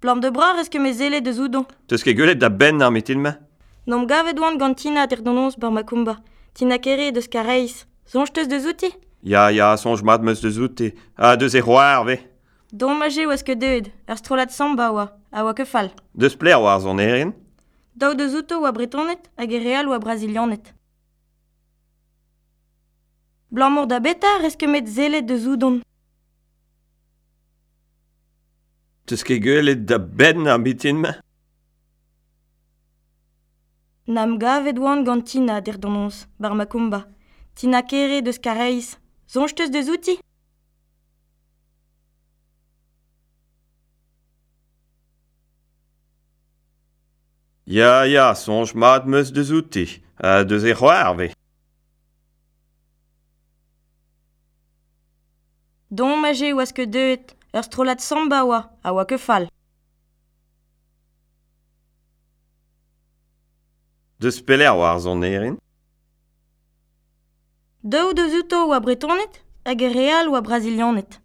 Plant de bras eus ket me zele de zoudon. Teus ket gwelet da ben ar metilma. Nom gavet oan gant tina der donons bar ma kumba. Tina kere deus ka reiz. Sonj teus de zouti Ya, ya, sonj mat meus de outi. A deus e roar, ve. Don maje oas ket deud, ur strolat samba oa, a oa ke fal. Deus pler oa zon erin Daou de zouto oa bretonet hag e real oa brazilianet. Blanc mor da beta eus ket met zelet de zoudon Teus ket gwelet da benn ar bitin ma? Nam gavet oan gant Tina dir donons, bar ma komba. Tina kere deus kareiz, zonj teus deus outi? Ya, ya, sonj mat meus deus outi, a deus e c'hoar ve. Don maje oas ket deuet, Ur strolat samba oa, a oa ke fall. Deus peler oa ar zonnerin Daou deus uto oa bretonet hag e real oa brazilianet.